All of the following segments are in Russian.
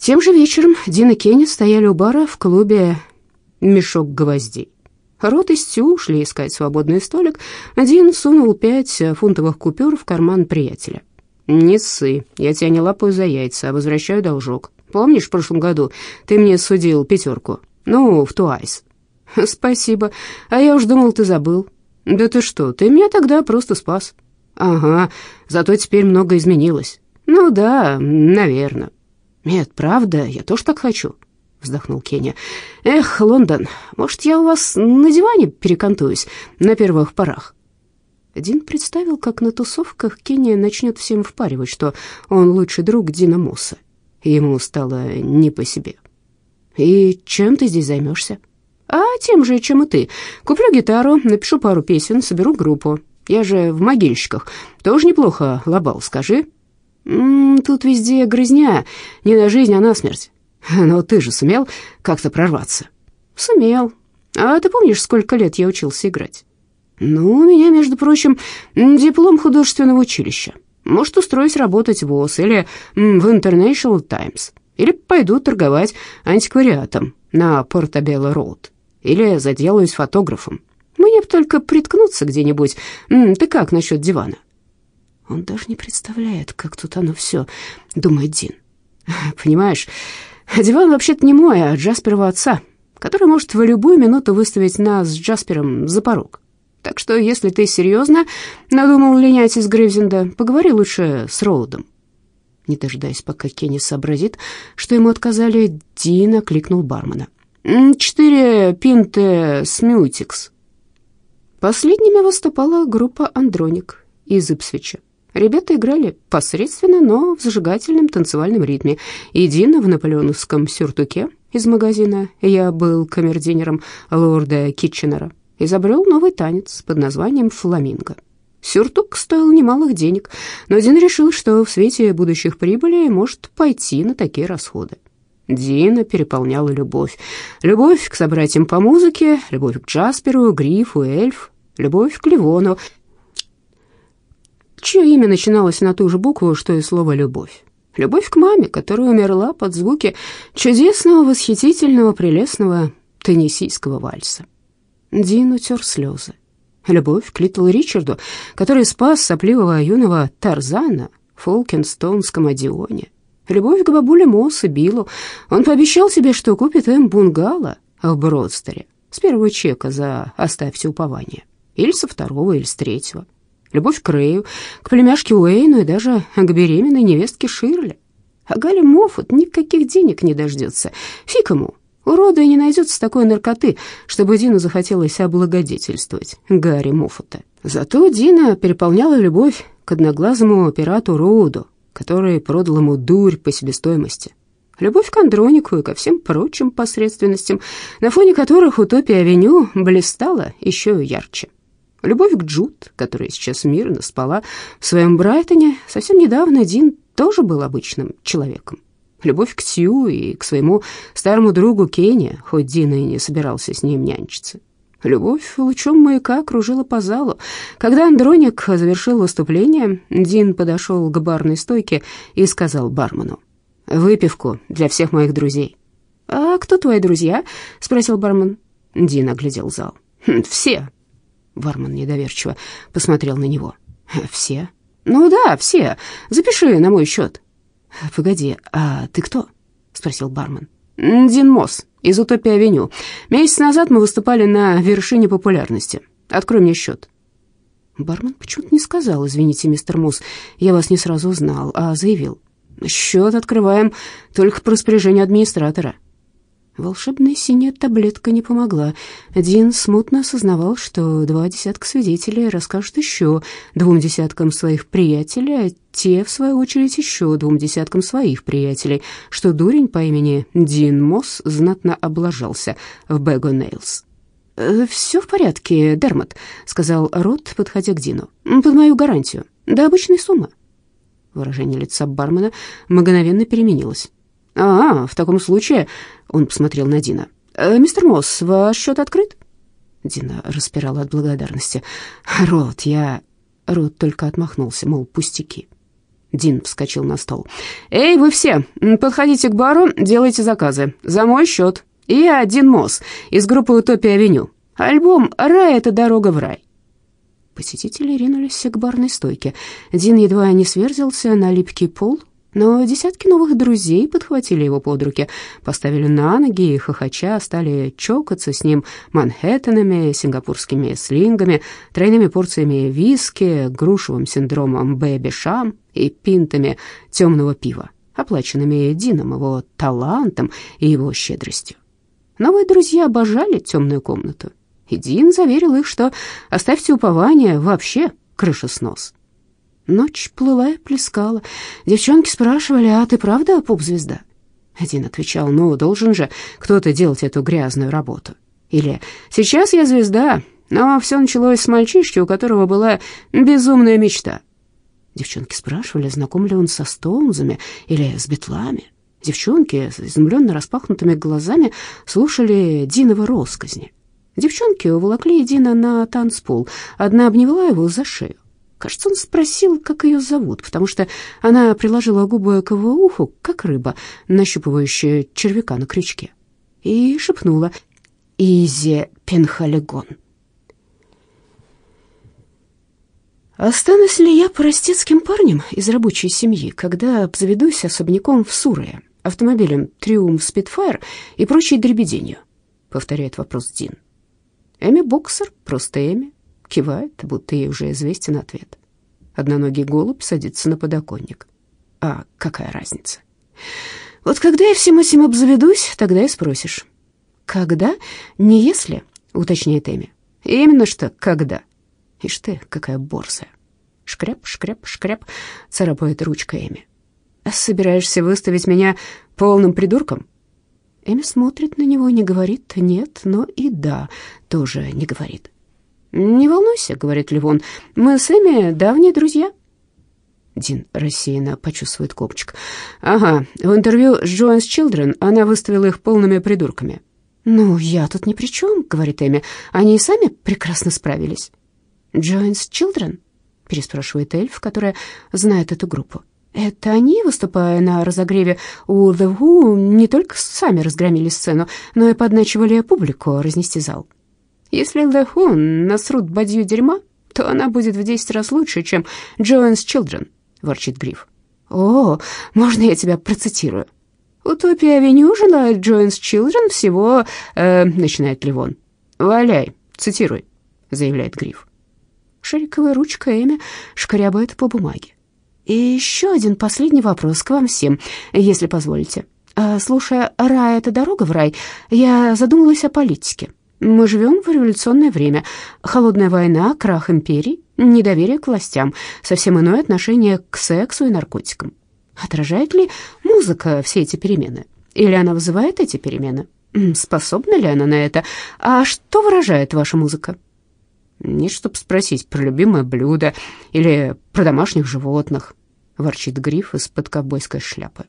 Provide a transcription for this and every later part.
Тем же вечером Дин и Кенни стояли у бара в клубе «Мешок гвоздей». Рот и Стю ушли искать свободный столик. Дин сунул пять фунтовых купюр в карман приятеля. «Не ссы, я тебя не лапаю за яйца, а возвращаю должок. Помнишь, в прошлом году ты мне судил пятерку? Ну, в Туайс». «Спасибо, а я уж думал, ты забыл». «Да ты что, ты меня тогда просто спас». «Ага, зато теперь много изменилось». «Ну да, наверное». «Нет, правда, я тоже так хочу», — вздохнул Кенни. «Эх, Лондон, может, я у вас на диване перекантуюсь на первых порах?» Дин представил, как на тусовках Кенни начнет всем впаривать, что он лучший друг Дина Мосса. Ему стало не по себе. «И чем ты здесь займешься?» «А тем же, чем и ты. Куплю гитару, напишу пару песен, соберу группу. Я же в могильщиках. Тоже неплохо лобал, скажи». М -м, «Тут везде грызня, не на жизнь, а на смерть. Но ты же сумел как-то прорваться?» «Сумел. А ты помнишь, сколько лет я учился играть?» «Ну, у меня, между прочим, диплом художественного училища. Может, устроюсь работать в ОС или в International Times, или пойду торговать антиквариатом на Портабелло-Роуд, или заделаюсь фотографом. Мне бы только приткнуться где-нибудь. Ты как насчет дивана?» Он даже не представляет, как тут оно все, думает Дин. «Понимаешь, диван вообще-то не мой, а Джасперова отца, который может в любую минуту выставить нас с Джаспером за порог. Так что, если ты серьезно надумал линять из Грейвзенда, поговори лучше с Роудом». Не дожидаясь, пока Кенни сообразит, что ему отказали, Дин окликнул бармена. «Четыре пинты смютикс». Последними выступала группа «Андроник» из Ипсвича. Ребята играли посредственно, но в зажигательном танцевальном ритме. И Дина в наполеоновском сюртуке из магазина «Я был камердинером лорда Китченера» изобрел новый танец под названием «Фламинго». Сюртук стоил немалых денег, но Дин решил, что в свете будущих прибылей может пойти на такие расходы. Дина переполняла любовь. Любовь к собратьям по музыке, любовь к Джасперу, Грифу, Эльф, любовь к Ливону, чье имя начиналось на ту же букву, что и слово «любовь». Любовь к маме, которая умерла под звуки чудесного, восхитительного, прелестного теннисийского вальса. Дин утер слезы. Любовь к Литл Ричарду, который спас сопливого юного Тарзана в Фолкенстонском Одионе. Любовь к бабуле Мосс и Биллу. Он пообещал себе, что купит им бунгало в Бродстере с первого чека за «Оставьте упование». Или со второго, или с третьего. Любовь к Рэю, к племяшке Уэйну и даже к беременной невестке Ширли. А Галя Моффат никаких денег не дождется. Фиг ему, Урода и не найдется такой наркоты, чтобы Дину захотелось облагодетельствовать Гарри Моффата. Зато Дина переполняла любовь к одноглазому пирату Роуду, который продал ему дурь по себестоимости. Любовь к Андронику и ко всем прочим посредственностям, на фоне которых утопия-авеню блистала еще ярче. Любовь к Джуд, которая сейчас мирно спала в своем Брайтоне, совсем недавно Дин тоже был обычным человеком. Любовь к Сью и к своему старому другу Кенни, хоть Дина и не собирался с ним нянчиться. Любовь лучом маяка кружила по залу. Когда Андроник завершил выступление, Дин подошел к барной стойке и сказал бармену, «Выпивку для всех моих друзей». «А кто твои друзья?» — спросил бармен. Дин оглядел зал. «Хм, «Все». Бармен недоверчиво посмотрел на него. «Все?» «Ну да, все. Запиши на мой счет». «Погоди, а ты кто?» — спросил бармен. «Дин Мосс из Утопия-авеню. Месяц назад мы выступали на вершине популярности. Открой мне счет». Бармен почему-то не сказал, «Извините, мистер Мосс, я вас не сразу узнал», а заявил, «Счет открываем только по распоряжению администратора». Волшебная синяя таблетка не помогла. Дин смутно осознавал, что два десятка свидетелей расскажут еще двум десяткам своих приятелей, а те, в свою очередь, еще двум десяткам своих приятелей, что дурень по имени Дин Мосс знатно облажался в Бего Нейлс. «Э, «Все в порядке, Дермот», — сказал Рот, подходя к Дину. «Под мою гарантию. До обычной суммы». Выражение лица бармена мгновенно переменилось. «А, в таком случае...» — он посмотрел на Дина. «Э, «Мистер Мосс, ваш счет открыт?» Дина распирала от благодарности. «Рот, я...» Рот только отмахнулся, мол, пустяки. Дин вскочил на стол. «Эй, вы все, подходите к бару, делайте заказы. За мой счет. И один МОЗ из группы «Утопия-авеню». Альбом «Рай — это дорога в рай». Посетители ринулись к барной стойке. Дин едва не сверзился на липкий пол, но десятки новых друзей подхватили его под руки, поставили на ноги и, хохоча, стали чокаться с ним манхэттенами, сингапурскими слингами, тройными порциями виски, грушевым синдромом бэби-шам и пинтами темного пива, оплаченными Дином, его талантом и его щедростью. Новые друзья обожали темную комнату, и Дин заверил их, что «оставьте упование, вообще крышеснос». Ночь плыла и плескала. Девчонки спрашивали, а ты правда поп-звезда? Один отвечал, ну, должен же кто-то делать эту грязную работу. Или «Сейчас я звезда, но все началось с мальчишки, у которого была безумная мечта». Девчонки спрашивали, знаком ли он со Стоунзами или с Битлами. Девчонки с изумленно распахнутыми глазами слушали Диновы росказни. Девчонки уволокли Дина на танцпол. Одна обняла его за шею, Кажется, он спросил, как ее зовут, потому что она приложила губы к его уху, как рыба, нащупывающая червяка на крючке, и шепнула «Изи Пенхалегон». Останусь ли я простецким парнем из рабочей семьи, когда обзаведусь особняком в Сурое, автомобилем «Триумф Спитфайр» и прочей дребеденью? Повторяет вопрос Дин. Эми Боксер, просто Эми, кивает, будто ей уже известен ответ. Одноногий голубь садится на подоконник. А какая разница? Вот когда я всем этим обзаведусь, тогда и спросишь. Когда? Не если, уточняет Эми. Именно что когда. Ишь ты, какая борзая. Шкряп, шкряп, шкряп, царапает ручка Эми. А собираешься выставить меня полным придурком? Эми смотрит на него, не говорит «нет», но и «да» тоже не говорит. «Не волнуйся», — говорит Ливон, — «мы с Эми давние друзья». Дин рассеянно почувствует копчик. «Ага, в интервью с Джоанс Чилдрен она выставила их полными придурками». «Ну, я тут ни при чем», — говорит Эми. «Они и сами прекрасно справились». «Джоанс Чилдрен?» — переспрашивает эльф, которая знает эту группу. «Это они, выступая на разогреве у The Who, не только сами разгромили сцену, но и подначивали публику разнести зал». Если Лехун насрут бадью дерьма, то она будет в десять раз лучше, чем John's Children», — ворчит Гриф. «О, можно я тебя процитирую?» «Утопия-авеню желает John's Children всего...» э, — начинает Ливон. «Валяй, цитируй», — заявляет Гриф. Шариковая ручка Эми шкрябает по бумаге. «И еще один последний вопрос к вам всем, если позволите. А, слушая «Рай — это дорога в рай», я задумалась о политике». Мы живем в революционное время. Холодная война, крах империй, недоверие к властям, совсем иное отношение к сексу и наркотикам. Отражает ли музыка все эти перемены? Или она вызывает эти перемены? Способна ли она на это? А что выражает ваша музыка? Нет, чтобы спросить про любимое блюдо или про домашних животных, ворчит Гриф из-под ковбойской шляпы.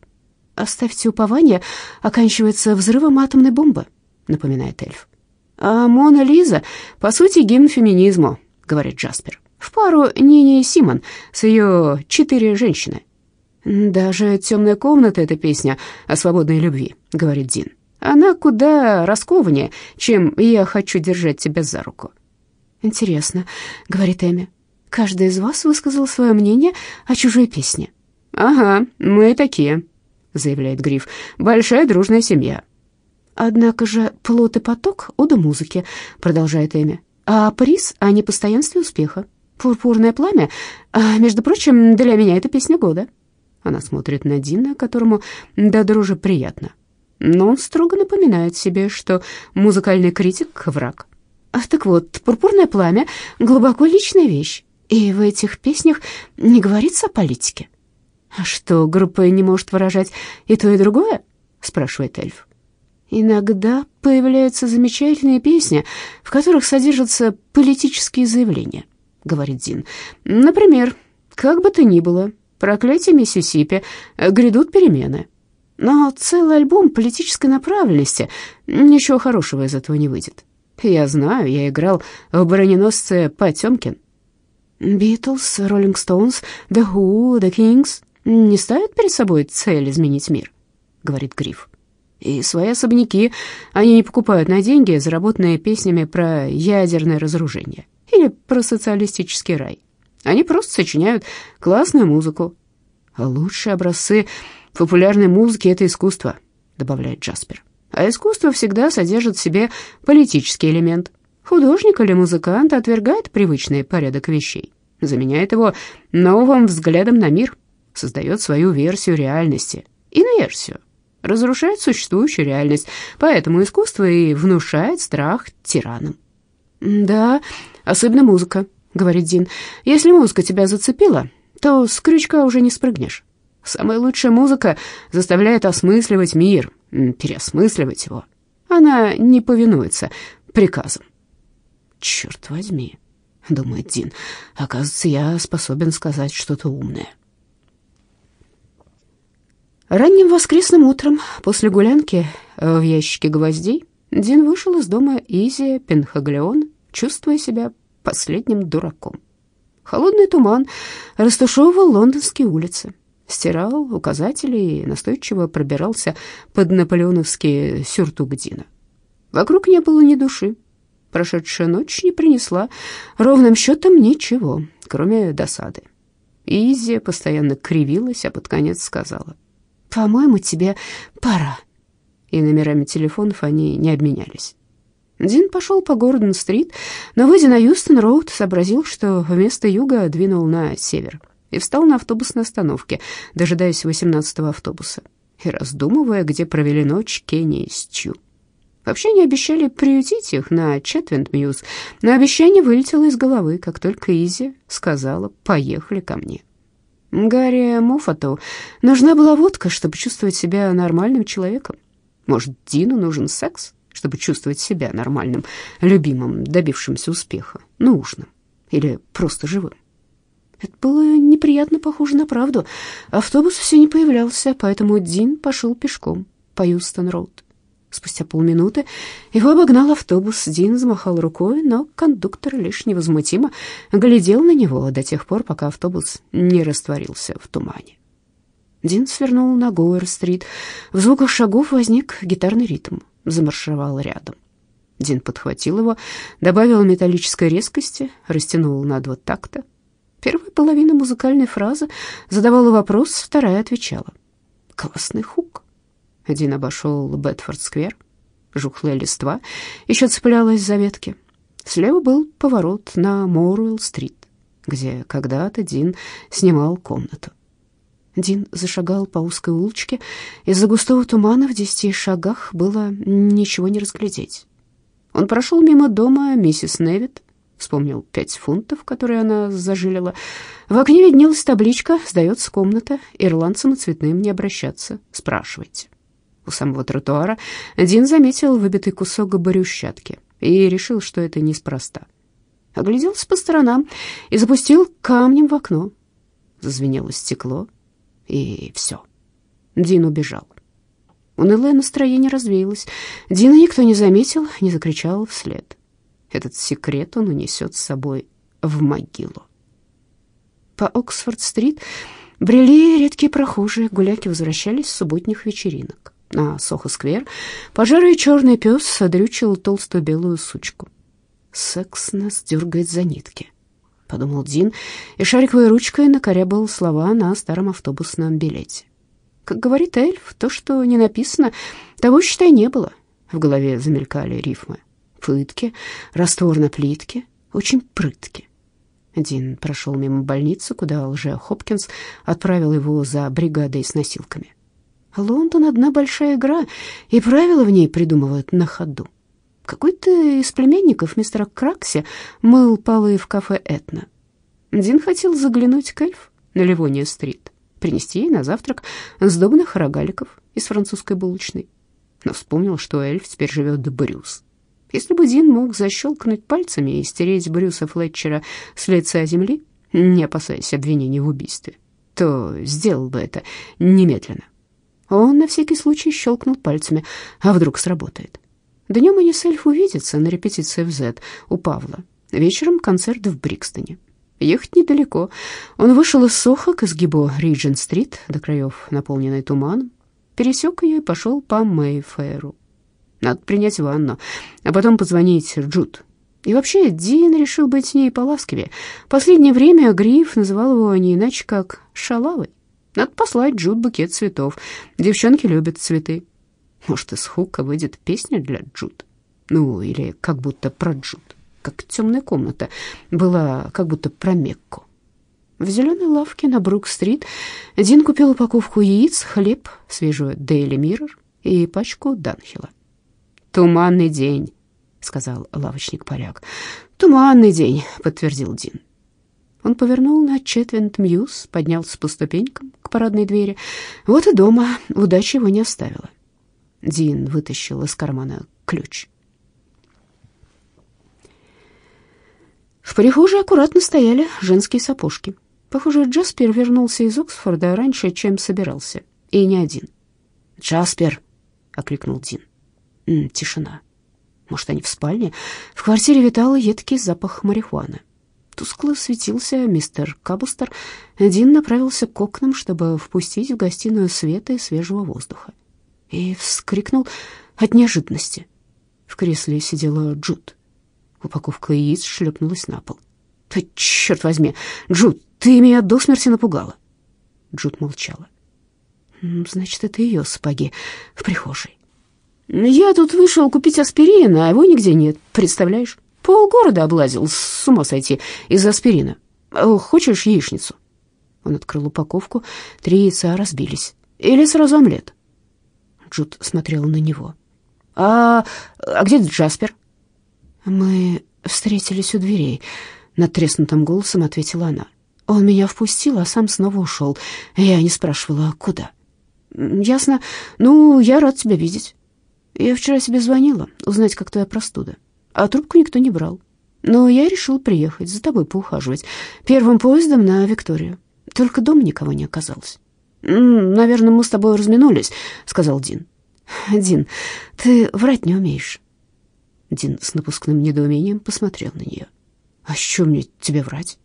Оставьте упование, оканчивается взрывом атомной бомбы, напоминает эльф. А «Мона Лиза, по сути, гимн феминизму», — говорит Джаспер. «В пару Нини Симон с ее «Четыре женщины». «Даже темная комната» — эта песня о свободной любви», — говорит Дин. «Она куда раскованнее, чем «Я хочу держать тебя за руку». «Интересно», — говорит Эми. «Каждый из вас высказал свое мнение о чужой песне». «Ага, мы такие», — заявляет Гриф. «Большая дружная семья». Однако же плод и поток — ода музыки, продолжает Эми. А приз о непостоянстве успеха. Пурпурное пламя. А, между прочим, для меня это песня года. Она смотрит на Дина, которому до дрожи приятно. Но он строго напоминает себе, что музыкальный критик — враг. А, так вот, «Пурпурное пламя» — глубоко личная вещь, и в этих песнях не говорится о политике. «А что, группа не может выражать и то, и другое?» — спрашивает эльф. Иногда появляются замечательные песни, в которых содержатся политические заявления, говорит Дин. Например, как бы то ни было, проклятие Миссисипи, грядут перемены. Но целый альбом политической направленности, ничего хорошего из этого не выйдет. Я знаю, я играл в броненосце Потемкин. Битлз, Роллинг Стоунс, The Who, The Kings, не ставят перед собой цель изменить мир, говорит Гриф. И свои особняки они не покупают на деньги, заработанные песнями про ядерное разоружение или про социалистический рай. Они просто сочиняют классную музыку. А лучшие образцы популярной музыки — это искусство, добавляет Джаспер. А искусство всегда содержит в себе политический элемент. Художник или музыкант отвергает привычный порядок вещей, заменяет его новым взглядом на мир, создает свою версию реальности, инверсию, разрушает существующую реальность, поэтому искусство и внушает страх тиранам. «Да, особенно музыка», — говорит Дин. «Если музыка тебя зацепила, то с крючка уже не спрыгнешь. Самая лучшая музыка заставляет осмысливать мир, переосмысливать его. Она не повинуется приказам». «Черт возьми», — думает Дин, — «оказывается, я способен сказать что-то умное». Ранним воскресным утром, после гулянки э, в ящике гвоздей, Дин вышел из дома Изи Пенхаглеон, чувствуя себя последним дураком. Холодный туман растушевывал лондонские улицы, стирал указатели и настойчиво пробирался под наполеоновский сюртук Дина. Вокруг не было ни души. Прошедшая ночь не принесла ровным счетом ничего, кроме досады. Изи постоянно кривилась, а под конец сказала, «По-моему, тебе пора». И номерами телефонов они не обменялись. Дин пошел по Гордон-стрит, но, выйдя на Юстон-роуд, сообразил, что вместо юга двинул на север и встал на автобусной остановке, дожидаясь 18-го автобуса и раздумывая, где провели ночь Кенни и Стью. Вообще они обещали приютить их на Четвинд-Мьюз, но обещание вылетело из головы, как только Изи сказала «поехали ко мне». Гарри Моффату нужна была водка, чтобы чувствовать себя нормальным человеком. Может, Дину нужен секс, чтобы чувствовать себя нормальным, любимым, добившимся успеха, нужным или просто живым. Это было неприятно похоже на правду. Автобус все не появлялся, поэтому Дин пошел пешком по Юстон-Роуд. Спустя полминуты его обогнал автобус. Дин замахал рукой, но кондуктор лишь невозмутимо глядел на него до тех пор, пока автобус не растворился в тумане. Дин свернул на Гоуэр-стрит. В звуках шагов возник гитарный ритм. Замаршировал рядом. Дин подхватил его, добавил металлической резкости, растянул на два такта. Первая половина музыкальной фразы задавала вопрос, вторая отвечала. «Классный хук». Дин обошел Бетфорд-сквер. Жухлая листва еще цеплялась за ветки. Слева был поворот на Моруэлл-стрит, где когда-то Дин снимал комнату. Дин зашагал по узкой улочке. Из-за густого тумана в десяти шагах было ничего не разглядеть. Он прошел мимо дома миссис Невит, вспомнил пять фунтов, которые она зажилила. В окне виднелась табличка «Сдается комната, ирландцам и цветным не обращаться, спрашивайте». У самого тротуара Дин заметил выбитый кусок брюшатки и решил, что это неспроста. Огляделся по сторонам и запустил камнем в окно. Зазвенело стекло, и все. Дин убежал. Унылое настроение развеялось. Дина никто не заметил, не закричал вслед. Этот секрет он унесет с собой в могилу. По Оксфорд-стрит брели редкие прохожие, гуляки возвращались с субботних вечеринок. На Сохо-сквер пожарый черный пес содрючил толстую белую сучку. «Секс нас дергает за нитки», — подумал Дин, и шариковой ручкой накорябал слова на старом автобусном билете. Как говорит эльф, то, что не написано, того, считай, не было. В голове замелькали рифмы. Пытки, раствор на плитке, очень прытки. Дин прошел мимо больницы, куда лже-Хопкинс отправил его за бригадой с носилками. Лондон — одна большая игра, и правила в ней придумывают на ходу. Какой-то из племянников мистера Кракси мыл полы в кафе «Этна». Дин хотел заглянуть к эльф на Ливония-стрит, принести ей на завтрак сдобных рогаликов из французской булочной. Но вспомнил, что эльф теперь живет Брюс. Если бы Дин мог защелкнуть пальцами и стереть Брюса Флетчера с лица земли, не опасаясь обвинений в убийстве, то сделал бы это немедленно. Он на всякий случай щелкнул пальцами, а вдруг сработает. Днем они с Эльф увидятся на репетиции в Z у Павла. Вечером концерт в Брикстоне. Ехать недалеко. Он вышел из Сохо к изгибу Риджин-стрит, до краев наполненной туманом, пересек ее и пошел по Мэйфэру. Надо принять ванну, а потом позвонить Джуд. И вообще, Дин решил быть с ней поласкивее. Последнее время Гриф называл его не иначе, как «шалавой». Надо послать Джуд букет цветов. Девчонки любят цветы. Может, из хука выйдет песня для Джуд? Ну, или как будто про Джуд как темная комната, была как будто про Мекку. В зеленой лавке на Брук-стрит Дин купил упаковку яиц, хлеб, свежую Дейли Миррор и пачку Данхила. «Туманный день», — сказал лавочник-поляк. «Туманный день», — подтвердил Дин. Он повернул на Четвинд Мьюз, поднялся по ступенькам к парадной двери. Вот и дома, удача его не оставила. Дин вытащил из кармана ключ. В прихожей аккуратно стояли женские сапожки. Похоже, Джаспер вернулся из Оксфорда раньше, чем собирался, и не один. «Джаспер!» — окликнул Дин. Тишина. Может, они в спальне? В квартире витал едкий запах марихуаны. Тускло светился мистер Кабустер. Дин направился к окнам, чтобы впустить в гостиную света и свежего воздуха. И вскрикнул от неожиданности. В кресле сидела Джуд. Упаковка яиц шлепнулась на пол. «Да черт возьми! Джуд, ты меня до смерти напугала!» Джуд молчала. «Значит, это ее сапоги в прихожей». «Я тут вышел купить аспирин, а его нигде нет, представляешь? Полгорода облазил, с ума сойти, из аспирина. Хочешь яичницу?» Он открыл упаковку, три яйца разбились. «Или сразу омлет?» Джуд смотрела на него. «А, а где Джаспер?» «Мы встретились у дверей», — надтреснутым голосом ответила она. «Он меня впустил, а сам снова ушел. Я не спрашивала, куда». «Ясно. Ну, я рад тебя видеть. Я вчера тебе звонила, узнать, как твоя простуда, а трубку никто не брал. Но я решил приехать, за тобой поухаживать. Первым поездом на Викторию. Только дома никого не оказалось». «Наверное, мы с тобой разминулись», — сказал Дин. «Дин, ты врать не умеешь». Дин с напускным недоумением посмотрел на нее. «А что мне тебе врать?»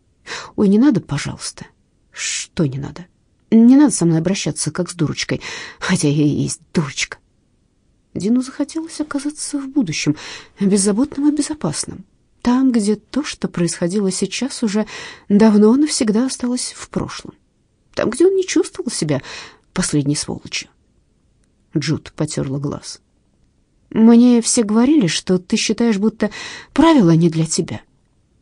«Ой, не надо, пожалуйста». «Что не надо?» «Не надо со мной обращаться, как с дурочкой, хотя я и есть дурочка». Дину захотелось оказаться в будущем, беззаботным и безопасным. Там, где то, что происходило сейчас, уже давно навсегда осталось в прошлом. Там, где он не чувствовал себя последней сволочью. Джуд потерла глаз. Мне все говорили, что ты считаешь, будто правила не для тебя.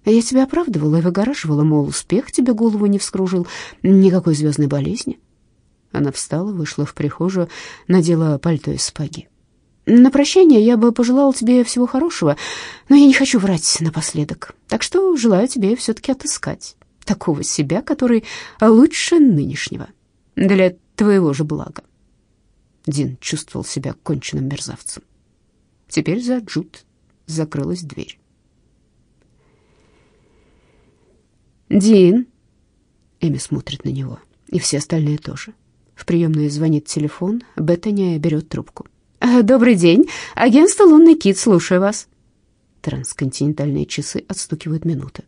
Я тебя оправдывала и выгораживала, мол, успех тебе голову не вскружил, никакой звездной болезни. Она встала, вышла в прихожую, надела пальто и сапоги. На прощание я бы пожелала тебе всего хорошего, но я не хочу врать напоследок. Так что желаю тебе все-таки отыскать такого себя, который лучше нынешнего, для твоего же блага. Дин чувствовал себя конченным мерзавцем. Теперь за Джуд закрылась дверь. «Дин!» Эми смотрит на него, и все остальные тоже. В приемной звонит телефон, Беттани берет трубку. «Э, «Добрый день, агентство «Лунный кит», слушаю вас». Трансконтинентальные часы отстукивают минуты.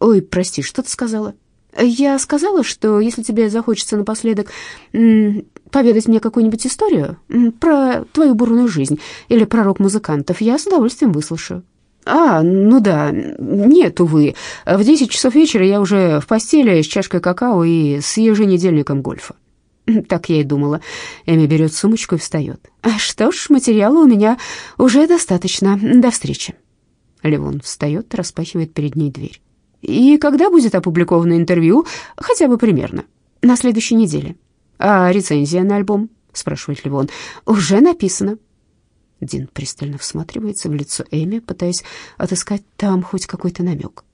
«Ой, прости, что ты сказала?» «Я сказала, что если тебе захочется напоследок поведать мне какую-нибудь историю про твою бурную жизнь или про рок-музыкантов, я с удовольствием выслушаю». «А, ну да, нет, увы. В десять часов вечера я уже в постели с чашкой какао и с еженедельником гольфа». Так я и думала. Эми берет сумочку и встает. «Что ж, материала у меня уже достаточно. До встречи». Левон встает, распахивает перед ней дверь. «И когда будет опубликовано интервью? Хотя бы примерно». «На следующей неделе». «А рецензия на альбом?» — спрашивает Ливон. «Уже написано». Дин пристально всматривается в лицо Эми, пытаясь отыскать там хоть какой-то намек.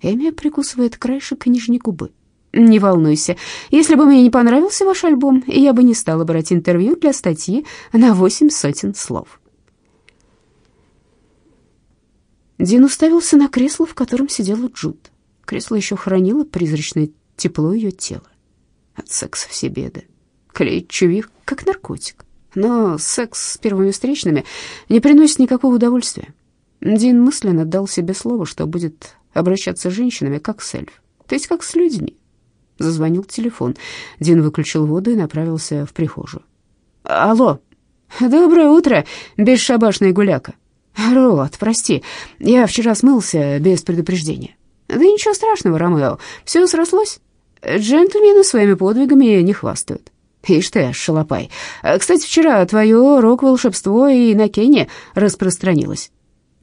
Эми прикусывает краешек нижней губы. «Не волнуйся, если бы мне не понравился ваш альбом, я бы не стала брать интервью для статьи на восемь сотен слов». Дин уставился на кресло, в котором сидела Джуд. Кресло еще хранило призрачное тепло ее тела. От секса все беды. Клеить чувик, как наркотик. Но секс с первыми встречными не приносит никакого удовольствия. Дин мысленно дал себе слово, что будет обращаться с женщинами, как с эльф. то есть как с людьми. Зазвонил телефон. Дин выключил воду и направился в прихожую. «Алло! Доброе утро, бесшабашная гуляка!» «Рот, прости, я вчера смылся без предупреждения». «Да ничего страшного, Ромео, все срослось. Джентльмены своими подвигами не хвастают». «Ишь ты, шалопай. Кстати, вчера твое рок-волшебство и на Кене распространилось».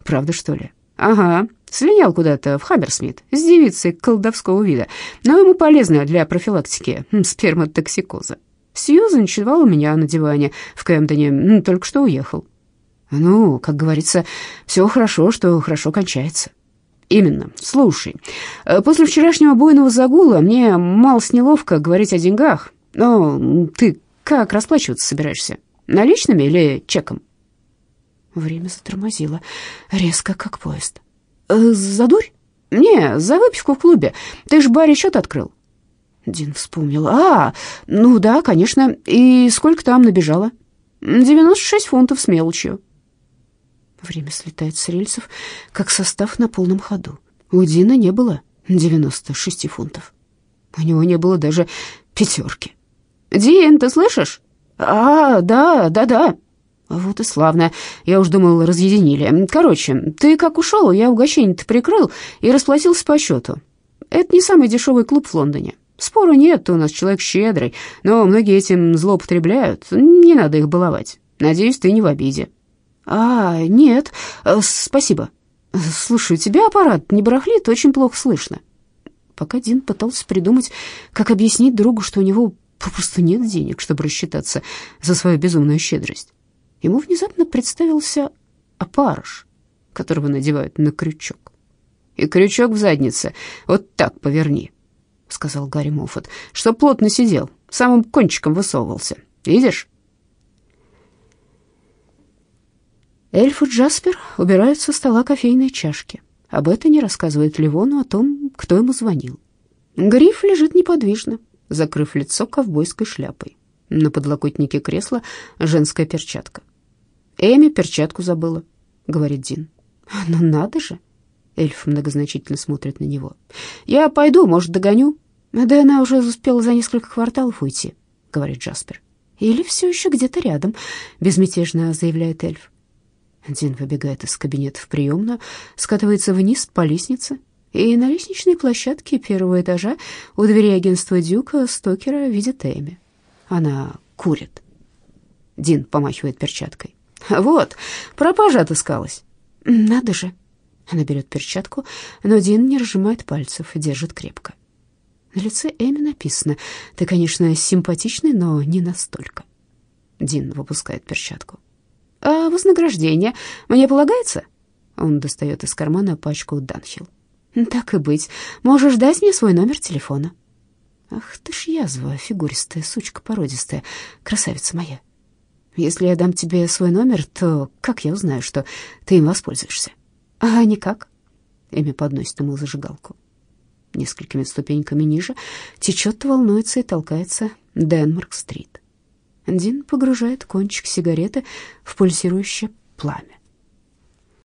«Правда, что ли?» «Ага, слинял куда-то в Хаммерсмит с девицей колдовского вида, но ему полезно для профилактики сперматоксикоза. Сьюзан ночевал у меня на диване в Кэмдоне, только что уехал». «Ну, как говорится, все хорошо, что хорошо кончается». «Именно. Слушай, после вчерашнего буйного загула мне мало неловко говорить о деньгах, но ты как расплачиваться собираешься? Наличными или чеком?» Время затормозило, резко, как поезд. «Э, «За дурь? Не, за выпивку в клубе. Ты ж баре счет открыл». Дин вспомнил. «А, ну да, конечно. И сколько там набежало?» «Девяносто шесть фунтов с мелочью». Время слетает с рельсов, как состав на полном ходу. У Дина не было девяносто шести фунтов. У него не было даже пятерки. «Дин, ты слышишь?» «А, да, да-да». «Вот и славно. Я уж думал, разъединили. Короче, ты как ушел, я угощение-то прикрыл и расплатился по счету. Это не самый дешевый клуб в Лондоне. Спору нет, ты у нас человек щедрый, но многие этим злоупотребляют. Не надо их баловать. Надеюсь, ты не в обиде». «А, нет, спасибо. Слушай, у тебя аппарат не барахлит, очень плохо слышно». Пока Дин пытался придумать, как объяснить другу, что у него попросту нет денег, чтобы рассчитаться за свою безумную щедрость. Ему внезапно представился опарыш, которого надевают на крючок. «И крючок в заднице, вот так поверни», — сказал Гарри Моффат, — «чтоб плотно сидел, самым кончиком высовывался. Видишь?» Эльф и Джаспер убирают со стола кофейные чашки. Об этом не рассказывает Ливону о том, кто ему звонил. Гриф лежит неподвижно, закрыв лицо ковбойской шляпой. На подлокотнике кресла женская перчатка. «Эми перчатку забыла», — говорит Дин. «Ну надо же!» Эльф многозначительно смотрит на него. «Я пойду, может, догоню?» «Да она уже успела за несколько кварталов уйти», — говорит Джаспер. «Или все еще где-то рядом», — безмятежно заявляет эльф. Дин выбегает из кабинета в приемную, скатывается вниз по лестнице и на лестничной площадке первого этажа у двери агентства Дюка Стокера видит Эми. Она курит. Дин помахивает перчаткой. «Вот, пропажа отыскалась». «Надо же». Она берет перчатку, но Дин не разжимает пальцев и держит крепко. На лице Эми написано «Ты, конечно, симпатичный, но не настолько». Дин выпускает перчатку. «А вознаграждение мне полагается?» Он достает из кармана пачку Данхил. «Так и быть. Можешь дать мне свой номер телефона». «Ах ты ж язва, фигуристая сучка породистая, красавица моя. Если я дам тебе свой номер, то как я узнаю, что ты им воспользуешься?» «А никак». Эми подносит ему зажигалку. Несколькими ступеньками ниже течет, волнуется и толкается Денмарк-стрит. Дин погружает кончик сигареты в пульсирующее пламя.